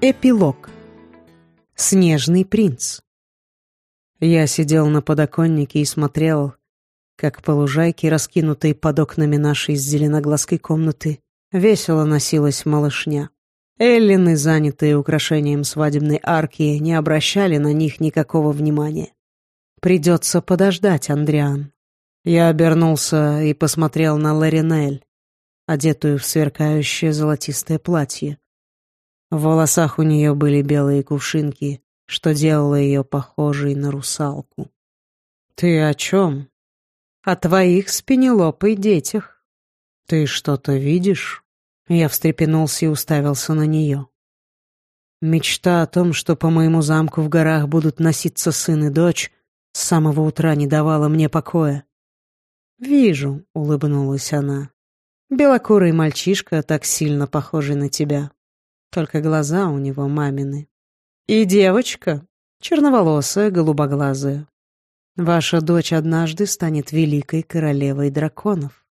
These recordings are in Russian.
Эпилог. Снежный принц. Я сидел на подоконнике и смотрел, как по лужайке, раскинутой под окнами нашей зеленоглазкой комнаты, весело носилась малышня. Эллины, занятые украшением свадебной арки, не обращали на них никакого внимания. Придется подождать, Андриан. Я обернулся и посмотрел на Ларинель, одетую в сверкающее золотистое платье. В волосах у нее были белые кувшинки, что делало ее похожей на русалку. «Ты о чем?» «О твоих с Пенелопой детях». «Ты что-то видишь?» Я встрепенулся и уставился на нее. Мечта о том, что по моему замку в горах будут носиться сын и дочь, с самого утра не давала мне покоя. «Вижу», — улыбнулась она. «Белокурый мальчишка, так сильно похожий на тебя. Только глаза у него мамины. И девочка, черноволосая, голубоглазая. Ваша дочь однажды станет великой королевой драконов.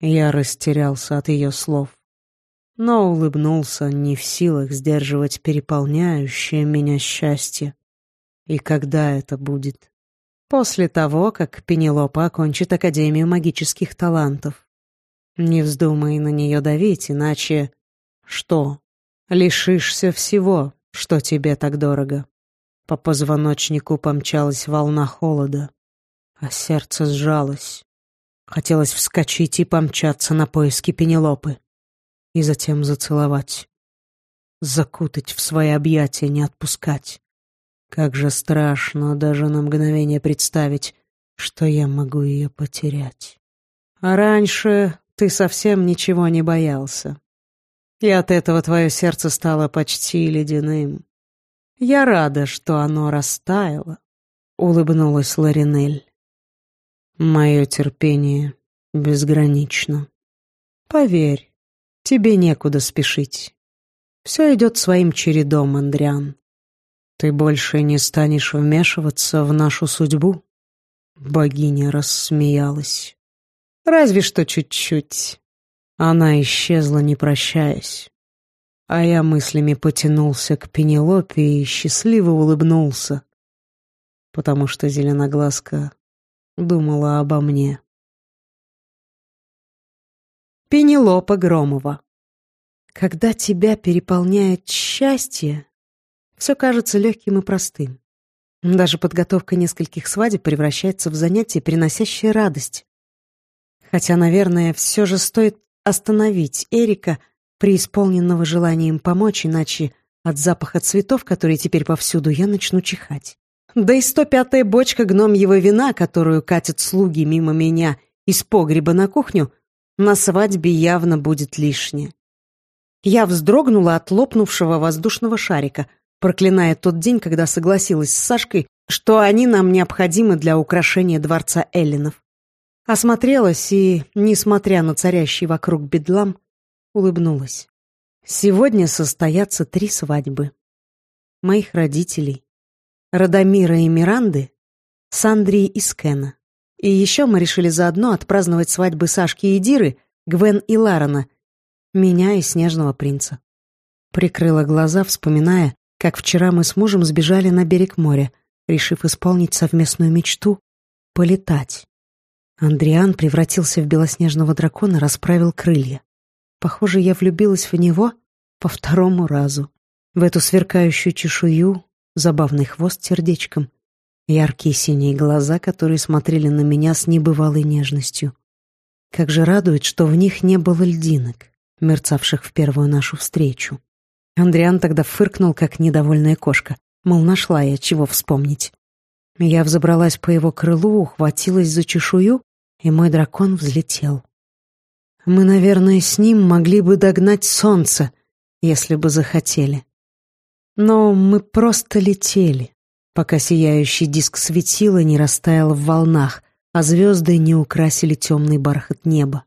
Я растерялся от ее слов, но улыбнулся, не в силах сдерживать переполняющее меня счастье. И когда это будет? После того, как Пенелопа окончит Академию магических талантов. Не вздумай на нее давить, иначе... Что? Лишишься всего, что тебе так дорого. По позвоночнику помчалась волна холода, а сердце сжалось. Хотелось вскочить и помчаться на поиски Пенелопы. И затем зацеловать. Закутать в свои объятия, не отпускать. Как же страшно даже на мгновение представить, что я могу ее потерять. А раньше ты совсем ничего не боялся. И от этого твое сердце стало почти ледяным. Я рада, что оно растаяло, — улыбнулась Ларинель. Мое терпение безгранично. Поверь, тебе некуда спешить. Все идет своим чередом, Андриан. Ты больше не станешь вмешиваться в нашу судьбу? Богиня рассмеялась. Разве что чуть-чуть. Она исчезла, не прощаясь. А я мыслями потянулся к Пенелопе и счастливо улыбнулся, потому что зеленоглазка думала обо мне. Пенелопа Громова Когда тебя переполняет счастье, все кажется легким и простым. Даже подготовка нескольких свадеб превращается в занятие, приносящее радость. Хотя, наверное, все же стоит остановить Эрика, преисполненного желанием помочь, иначе от запаха цветов, которые теперь повсюду, я начну чихать. Да и сто пятая бочка гномьего вина, которую катят слуги мимо меня из погреба на кухню, на свадьбе явно будет лишнее. Я вздрогнула от лопнувшего воздушного шарика, проклиная тот день, когда согласилась с Сашкой, что они нам необходимы для украшения дворца Эллинов. Осмотрелась и, несмотря на царящий вокруг бедлам, улыбнулась. Сегодня состоятся три свадьбы. Моих родителей, Радомира и Миранды, Сандрии и Скена. И еще мы решили заодно отпраздновать свадьбы Сашки и Диры, Гвен и Ларана, меня и Снежного принца. Прикрыла глаза, вспоминая, как вчера мы с мужем сбежали на берег моря, решив исполнить совместную мечту — полетать. Андриан превратился в белоснежного дракона, расправил крылья. Похоже, я влюбилась в него по второму разу. В эту сверкающую чешую, забавный хвост сердечком, яркие синие глаза, которые смотрели на меня с небывалой нежностью. Как же радует, что в них не было льдинок, мерцавших в первую нашу встречу. Андриан тогда фыркнул, как недовольная кошка, мол, нашла я чего вспомнить. Я взобралась по его крылу, ухватилась за чешую, и мой дракон взлетел. Мы, наверное, с ним могли бы догнать солнце, если бы захотели. Но мы просто летели, пока сияющий диск светила не растаял в волнах, а звезды не украсили темный бархат неба.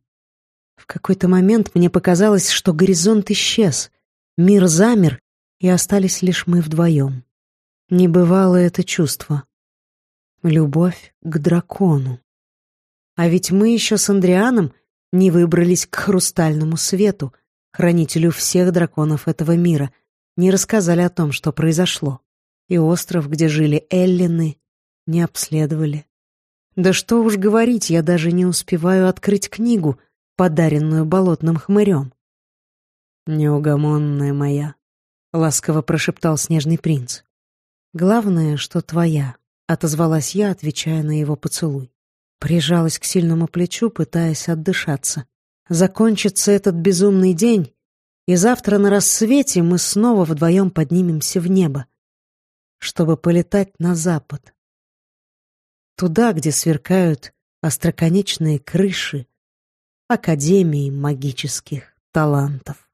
В какой-то момент мне показалось, что горизонт исчез, мир замер, и остались лишь мы вдвоем. Не бывало это чувство. Любовь к дракону. А ведь мы еще с Андрианом не выбрались к хрустальному свету, хранителю всех драконов этого мира, не рассказали о том, что произошло. И остров, где жили Эллины, не обследовали. Да что уж говорить, я даже не успеваю открыть книгу, подаренную болотным хмырем. «Неугомонная моя», — ласково прошептал снежный принц. «Главное, что твоя», — отозвалась я, отвечая на его поцелуй. Прижалась к сильному плечу, пытаясь отдышаться. Закончится этот безумный день, и завтра на рассвете мы снова вдвоем поднимемся в небо, чтобы полетать на запад. Туда, где сверкают остроконечные крыши Академии магических талантов.